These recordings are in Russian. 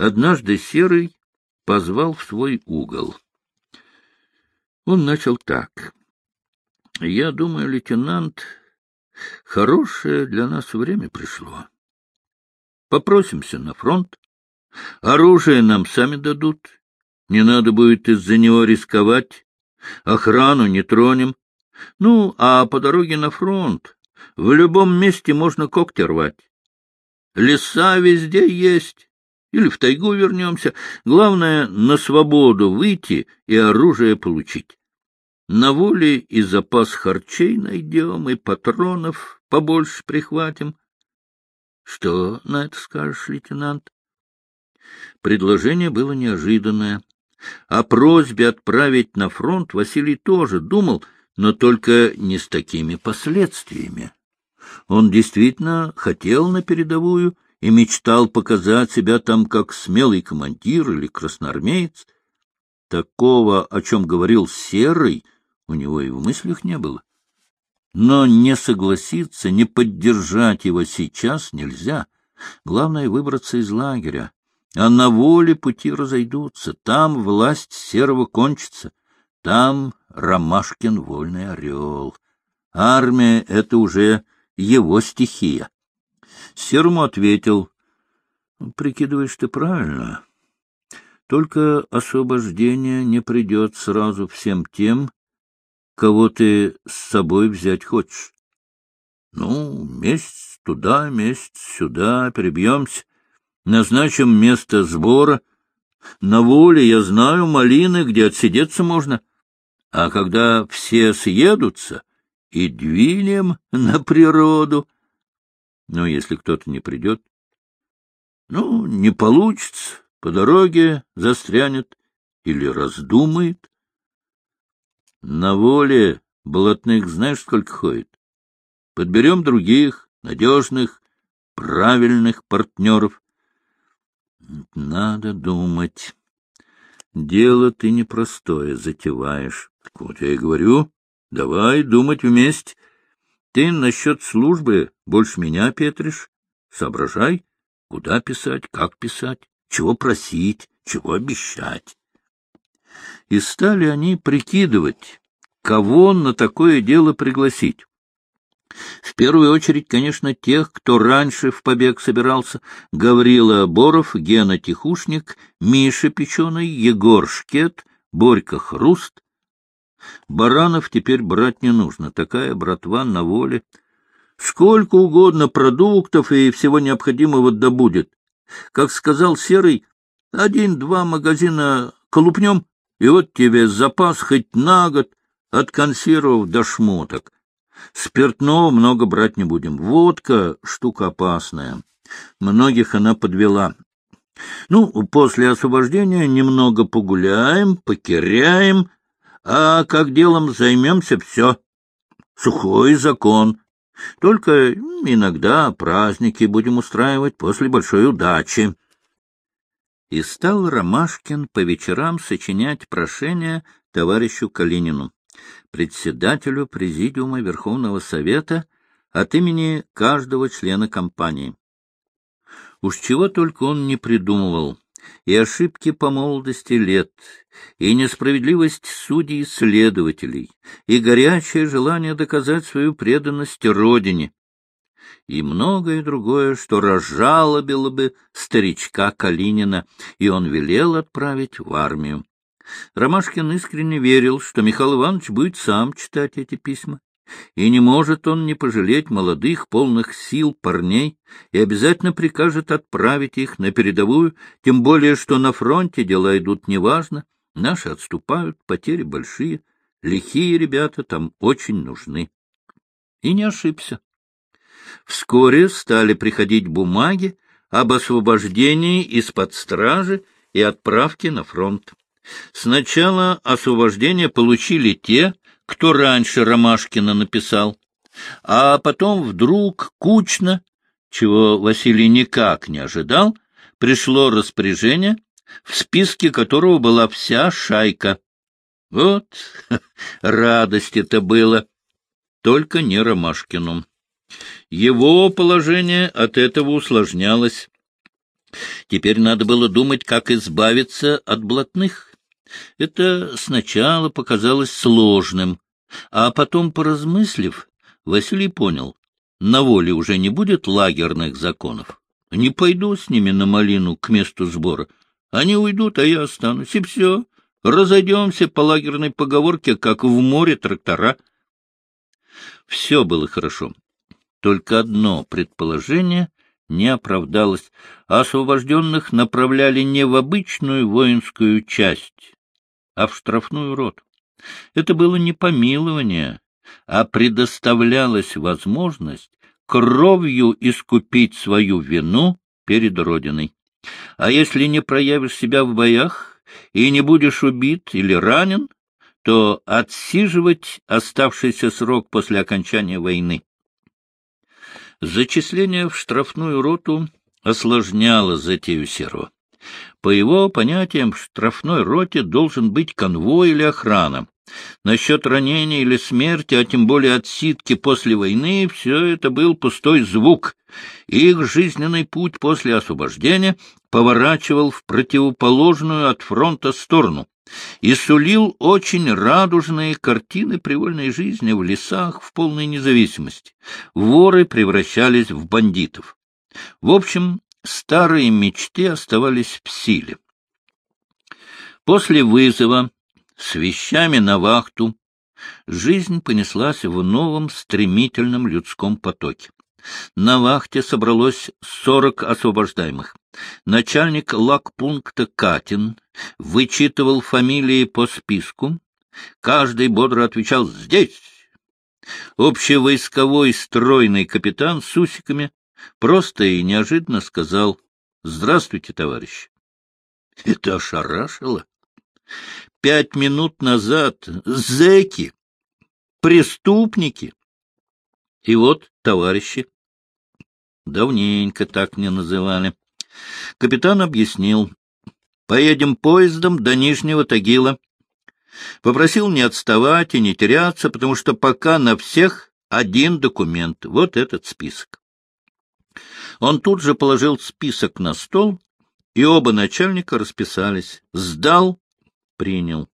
однажды Серый позвал в свой угол. Он начал так. — Я думаю, лейтенант, хорошее для нас время пришло. Попросимся на фронт. Оружие нам сами дадут. Не надо будет из-за него рисковать. Охрану не тронем. Ну, а по дороге на фронт в любом месте можно когти рвать. Леса везде есть. Или в тайгу вернемся. Главное, на свободу выйти и оружие получить. На воле и запас харчей найдем, и патронов побольше прихватим. Что на это скажешь, лейтенант? Предложение было неожиданное. О просьбе отправить на фронт Василий тоже думал, но только не с такими последствиями. Он действительно хотел на передовую и мечтал показать себя там как смелый командир или красноармеец. Такого, о чем говорил Серый, у него и в мыслях не было. Но не согласиться, не поддержать его сейчас нельзя. Главное — выбраться из лагеря. А на воле пути разойдутся. Там власть серого кончится. Там Ромашкин вольный орел. Армия — это уже его стихия. Серому ответил, — Прикидываешь ты правильно. Только освобождение не придет сразу всем тем, кого ты с собой взять хочешь. Ну, месяц туда, месяц сюда, перебьемся, назначим место сбора. На воле, я знаю, малины, где отсидеться можно. А когда все съедутся, и двинем на природу. Но если кто-то не придет, ну, не получится, по дороге застрянет или раздумает. На воле блатных знаешь, сколько ходит? Подберем других, надежных, правильных партнеров. Надо думать. Дело ты непростое затеваешь. Вот я и говорю, давай думать вместе. Ты насчет службы больше меня петришь. Соображай, куда писать, как писать, чего просить, чего обещать и стали они прикидывать, кого на такое дело пригласить. В первую очередь, конечно, тех, кто раньше в побег собирался, Гаврила Боров, Гена Тихушник, Миша Печеный, Егор Шкет, Борька Хруст. Баранов теперь брать не нужно, такая братва на воле. Сколько угодно продуктов и всего необходимого добудет. Как сказал Серый, один-два магазина колупнем, и вот тебе запас хоть на год от консервов до шмоток. Спиртного много брать не будем. Водка — штука опасная. Многих она подвела. Ну, после освобождения немного погуляем, покеряем, а как делом займемся — все. Сухой закон. Только иногда праздники будем устраивать после большой удачи. И стал Ромашкин по вечерам сочинять прошение товарищу Калинину, председателю Президиума Верховного Совета от имени каждого члена компании. Уж чего только он не придумывал, и ошибки по молодости лет, и несправедливость судей и следователей, и горячее желание доказать свою преданность Родине, и многое другое, что разжалобило бы старичка Калинина, и он велел отправить в армию. Ромашкин искренне верил, что Михаил Иванович будет сам читать эти письма. И не может он не пожалеть молодых, полных сил парней, и обязательно прикажет отправить их на передовую, тем более, что на фронте дела идут неважно, наши отступают, потери большие, лихие ребята там очень нужны. И не ошибся. Вскоре стали приходить бумаги об освобождении из-под стражи и отправке на фронт. Сначала освобождение получили те, кто раньше Ромашкина написал, а потом вдруг кучно, чего Василий никак не ожидал, пришло распоряжение, в списке которого была вся шайка. Вот радость это было, только не Ромашкину. Его положение от этого усложнялось. Теперь надо было думать, как избавиться от блатных. Это сначала показалось сложным, а потом, поразмыслив, Василий понял, на воле уже не будет лагерных законов. Не пойду с ними на малину к месту сбора. Они уйдут, а я останусь, и все. Разойдемся по лагерной поговорке, как в море трактора. Все было хорошо. Только одно предположение не оправдалось. Освобожденных направляли не в обычную воинскую часть, а в штрафную роту. Это было не помилование, а предоставлялась возможность кровью искупить свою вину перед Родиной. А если не проявишь себя в боях и не будешь убит или ранен, то отсиживать оставшийся срок после окончания войны. Зачисление в штрафную роту осложняло затею Серова. По его понятиям, в штрафной роте должен быть конвой или охрана. Насчет ранения или смерти, а тем более отсидки после войны, все это был пустой звук. Их жизненный путь после освобождения поворачивал в противоположную от фронта сторону и сулил очень радужные картины привольной жизни в лесах в полной независимости. Воры превращались в бандитов. В общем, старые мечты оставались в силе. После вызова с вещами на вахту жизнь понеслась в новом стремительном людском потоке. На вахте собралось сорок освобождаемых. Начальник лагпункта Катин вычитывал фамилии по списку. Каждый бодро отвечал «Здесь!». Общевойсковой стройный капитан с усиками просто и неожиданно сказал «Здравствуйте, товарищ». Это ошарашило. Пять минут назад зэки, преступники. И вот, товарищи, давненько так мне называли. Капитан объяснил. Поедем поездом до Нижнего Тагила. Попросил не отставать и не теряться, потому что пока на всех один документ. Вот этот список. Он тут же положил список на стол, и оба начальника расписались. Сдал, принял.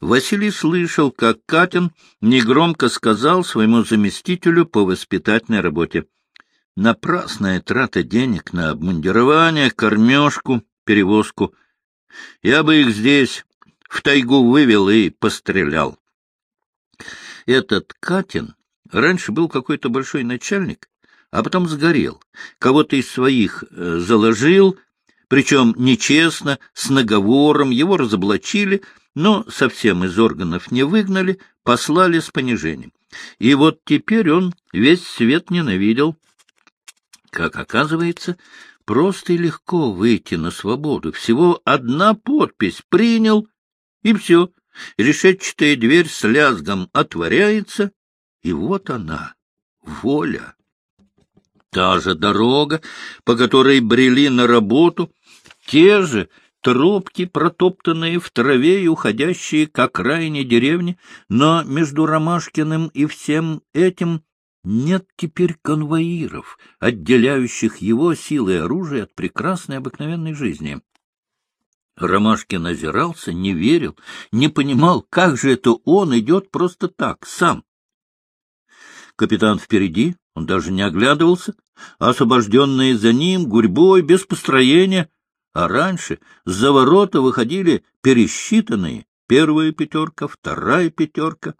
Василий слышал, как Катин негромко сказал своему заместителю по воспитательной работе. Напрасная трата денег на обмундирование, кормежку, перевозку. Я бы их здесь в тайгу вывел и пострелял. Этот Катин раньше был какой-то большой начальник, а потом сгорел. Кого-то из своих э, заложил, причем нечестно, с наговором, его разоблачили, но совсем из органов не выгнали, послали с понижением. И вот теперь он весь свет ненавидел. Как оказывается, просто и легко выйти на свободу. Всего одна подпись «принял» и все. Решетчатая дверь с лязгом отворяется, и вот она, воля. Та же дорога, по которой брели на работу, те же тропки, протоптанные в траве и уходящие к окраине деревни, но между Ромашкиным и всем этим нет теперь конвоиров, отделяющих его силы и оружие от прекрасной обыкновенной жизни. Ромашкин озирался, не верил, не понимал, как же это он идет просто так, сам. Капитан впереди, он даже не оглядывался, освобожденные за ним, гурьбой, без построения — а раньше за ворота выходили пересчитанные первая пятерка, вторая пятерка.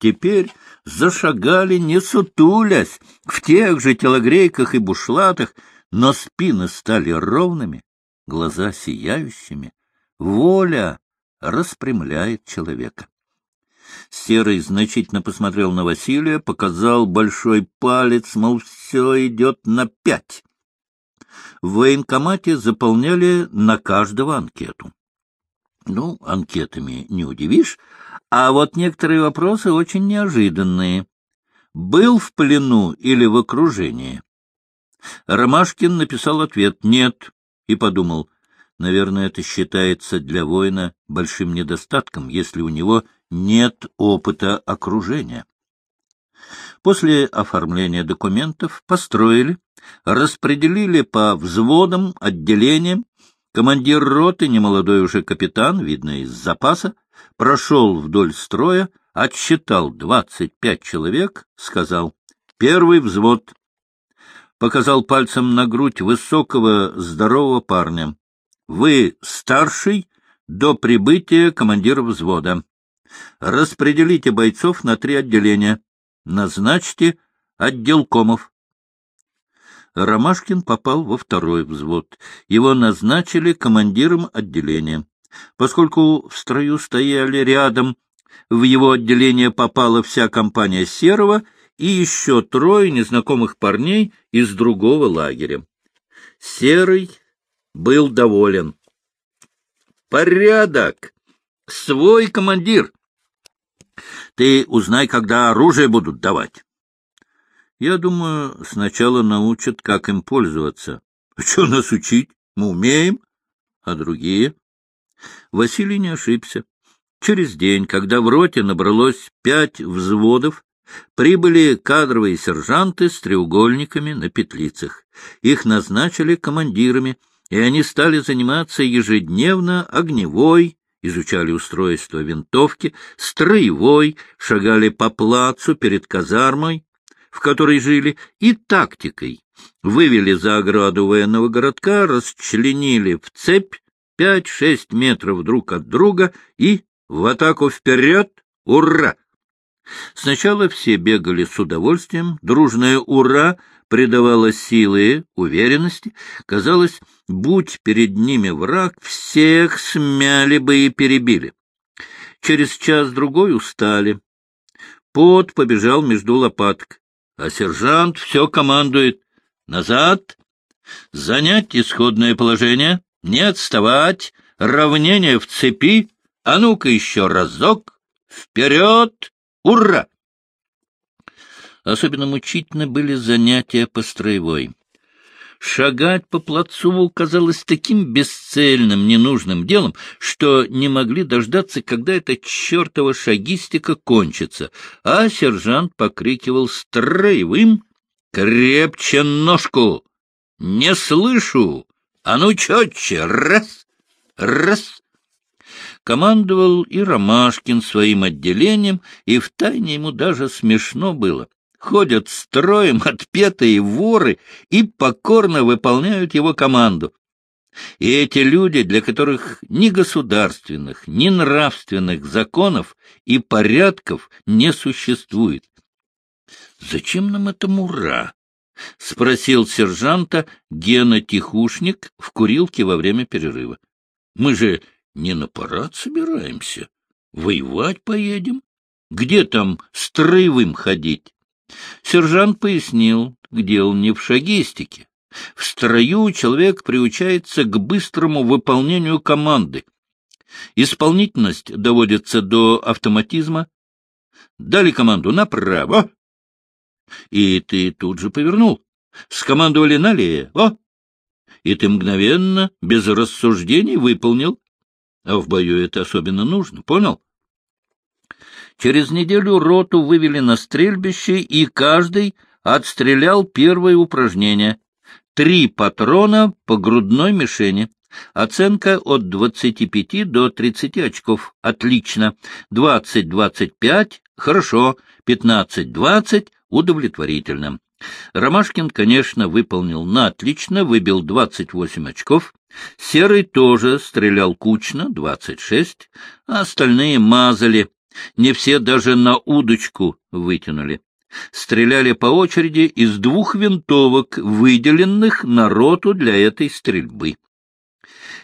Теперь зашагали, не сутулясь, в тех же телогрейках и бушлатах, но спины стали ровными, глаза сияющими. Воля распрямляет человека. Серый значительно посмотрел на Василия, показал большой палец, мол, все идет на пять в военкомате заполняли на каждого анкету. Ну, анкетами не удивишь, а вот некоторые вопросы очень неожиданные. Был в плену или в окружении? Ромашкин написал ответ «нет» и подумал, наверное, это считается для воина большим недостатком, если у него нет опыта окружения. После оформления документов построили, распределили по взводам, отделениям. Командир роты, немолодой уже капитан, видно из запаса, прошел вдоль строя, отсчитал двадцать пять человек, сказал «Первый взвод». Показал пальцем на грудь высокого, здорового парня. «Вы старший до прибытия командира взвода. Распределите бойцов на три отделения. Назначьте отделкомов». Ромашкин попал во второй взвод. Его назначили командиром отделения. Поскольку в строю стояли рядом, в его отделение попала вся компания Серова и еще трое незнакомых парней из другого лагеря. Серый был доволен. «Порядок! Свой командир! Ты узнай, когда оружие будут давать». Я думаю, сначала научат, как им пользоваться. А что нас учить? Мы умеем. А другие? Василий не ошибся. Через день, когда в роте набралось пять взводов, прибыли кадровые сержанты с треугольниками на петлицах. Их назначили командирами, и они стали заниматься ежедневно огневой, изучали устройство винтовки, строевой, шагали по плацу перед казармой, в которой жили, и тактикой. Вывели за ограду военного городка, расчленили в цепь пять-шесть метров друг от друга и в атаку вперед! Ура! Сначала все бегали с удовольствием, дружное «Ура!» придавало силы, уверенности. Казалось, будь перед ними враг, всех смяли бы и перебили. Через час-другой устали. Пот побежал между лопаток, а сержант все командует. Назад! Занять исходное положение, не отставать, равнение в цепи, а ну-ка еще разок, вперед, ура! Особенно мучительно были занятия по строевой. Шагать по плацу казалось таким бесцельным, ненужным делом, что не могли дождаться, когда эта чертова шагистика кончится, а сержант покрикивал строевым «Крепче ножку! Не слышу! А ну четче! Раз! Раз!» Командовал и Ромашкин своим отделением, и втайне ему даже смешно было ходят строем отпетые воры и покорно выполняют его команду. И эти люди, для которых ни государственных, ни нравственных законов и порядков не существует. «Зачем нам это мура?» — спросил сержанта Гена Тихушник в курилке во время перерыва. «Мы же не на парад собираемся. Воевать поедем. Где там строевым ходить?» Сержант пояснил, где он не в шагистике. В строю человек приучается к быстрому выполнению команды. Исполнительность доводится до автоматизма. Дали команду направо, и ты тут же повернул. Скомандовали налево, и ты мгновенно, без рассуждений, выполнил. А в бою это особенно нужно, понял? Через неделю роту вывели на стрельбище, и каждый отстрелял первое упражнение. Три патрона по грудной мишени. Оценка от 25 до 30 очков. Отлично. 20-25 — хорошо. 15-20 — удовлетворительно. Ромашкин, конечно, выполнил на отлично, выбил 28 очков. Серый тоже стрелял кучно, 26, а остальные мазали не все даже на удочку вытянули. Стреляли по очереди из двух винтовок, выделенных на роту для этой стрельбы.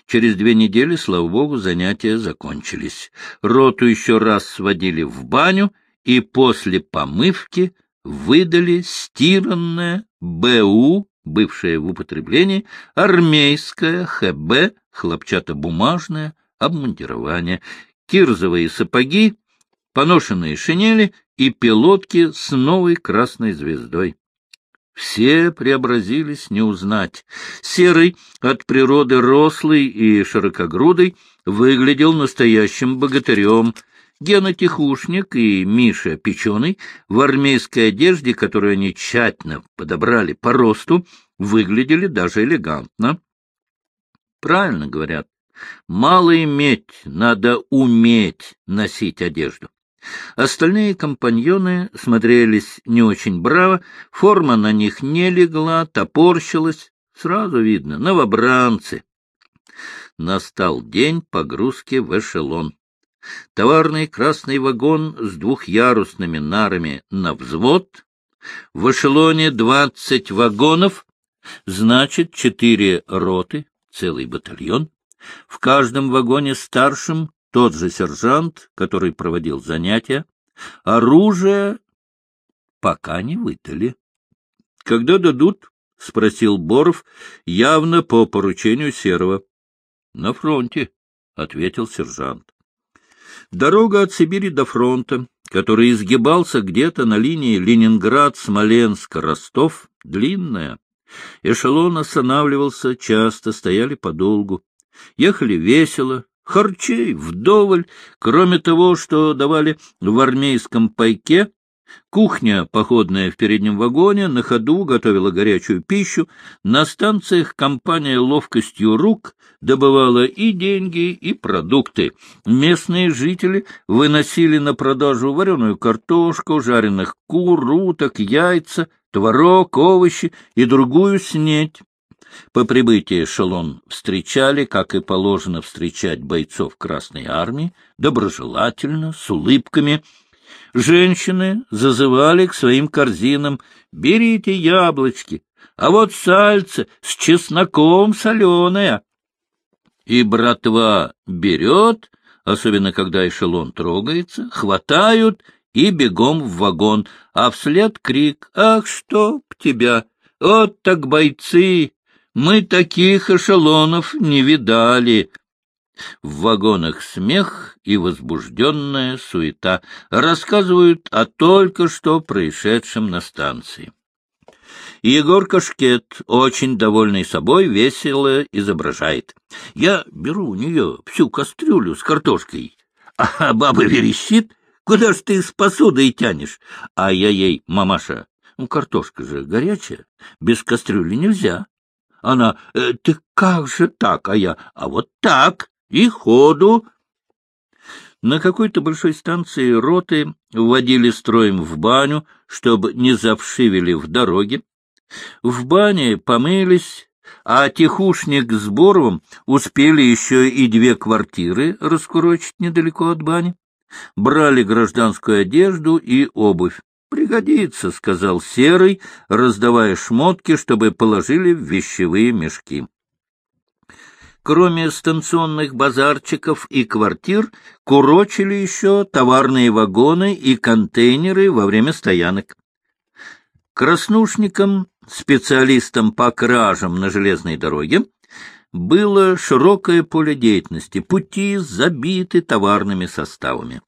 Через две недели, слава богу, занятия закончились. Роту еще раз сводили в баню и после помывки выдали стиранное БУ, бывшее в употреблении, армейское ХБ, хлопчатобумажное обмундирование, кирзовые сапоги поношенные шинели и пилотки с новой красной звездой. Все преобразились не узнать. Серый, от природы рослый и широкогрудый, выглядел настоящим богатырем. Гена Тихушник и Миша Печеный в армейской одежде, которую они тщательно подобрали по росту, выглядели даже элегантно. Правильно говорят, мало иметь, надо уметь носить одежду. Остальные компаньоны смотрелись не очень браво, форма на них не легла, топорщилась, сразу видно, новобранцы. Настал день погрузки в эшелон. Товарный красный вагон с двухъярусными нарами на взвод. В эшелоне двадцать вагонов, значит, четыре роты, целый батальон. В каждом вагоне старшим тот же сержант, который проводил занятия. Оружие пока не выдали. — Когда дадут? — спросил Боров, явно по поручению Серова. — На фронте, — ответил сержант. Дорога от Сибири до фронта, который изгибался где-то на линии Ленинград-Смоленск-Ростов, длинная. Эшелон останавливался часто, стояли подолгу. Ехали весело, харчей вдоволь, кроме того, что давали в армейском пайке, Кухня, походная в переднем вагоне, на ходу готовила горячую пищу. На станциях компания ловкостью рук добывала и деньги, и продукты. Местные жители выносили на продажу вареную картошку, жареных кур, уток, яйца, творог, овощи и другую снеть. По прибытии эшелон встречали, как и положено встречать бойцов Красной Армии, доброжелательно, с улыбками — Женщины зазывали к своим корзинам «Берите яблочки, а вот сальце с чесноком соленое». И братва берет, особенно когда эшелон трогается, хватают и бегом в вагон, а вслед крик «Ах, чтоб тебя! Вот так бойцы! Мы таких эшелонов не видали!» В вагонах смех и возбужденная суета рассказывают о только что происшедшем на станции. Егор Кашкет, очень довольный собой, весело изображает. Я беру у нее всю кастрюлю с картошкой, а баба верещит, куда ж ты с посудой тянешь? А я ей, мамаша, ну, картошка же горячая, без кастрюли нельзя. Она, «Э, ты как же так? А я, а вот так и ходу. На какой-то большой станции роты вводили строем в баню, чтобы не завшивели в дороге. В бане помылись, а тихушник с Боровым успели еще и две квартиры раскурочить недалеко от бани. Брали гражданскую одежду и обувь. «Пригодится», — сказал Серый, раздавая шмотки, чтобы положили в вещевые мешки. Кроме станционных базарчиков и квартир, курочили еще товарные вагоны и контейнеры во время стоянок. Краснушникам, специалистам по кражам на железной дороге, было широкое поле деятельности, пути забиты товарными составами.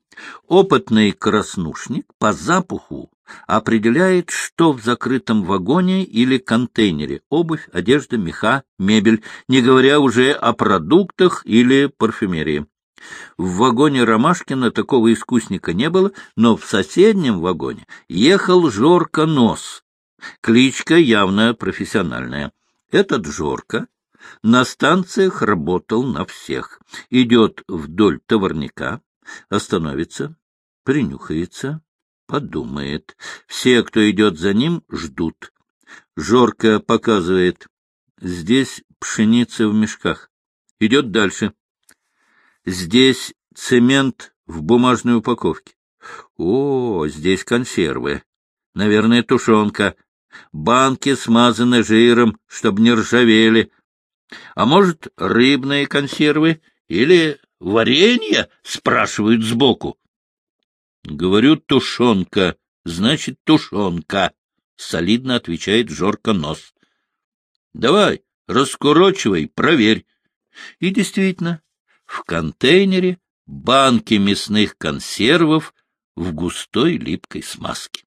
Опытный краснушник по запаху определяет, что в закрытом вагоне или контейнере — обувь, одежда, меха, мебель, не говоря уже о продуктах или парфюмерии. В вагоне Ромашкина такого искусника не было, но в соседнем вагоне ехал Жорка Нос. Кличка явно профессиональная. Этот Жорка на станциях работал на всех. Идет вдоль товарника, остановится, принюхается, подумает. Все, кто идет за ним, ждут. Жорко показывает. Здесь пшеница в мешках. Идет дальше. Здесь цемент в бумажной упаковке. О, здесь консервы. Наверное, тушенка. Банки смазаны жиром, чтобы не ржавели. А может, рыбные консервы или варенье? Спрашивают сбоку. Говорю, тушенка, значит, тушенка, — солидно отвечает Жорка Нос. Давай, раскурочивай, проверь. И действительно, в контейнере банки мясных консервов в густой липкой смазке.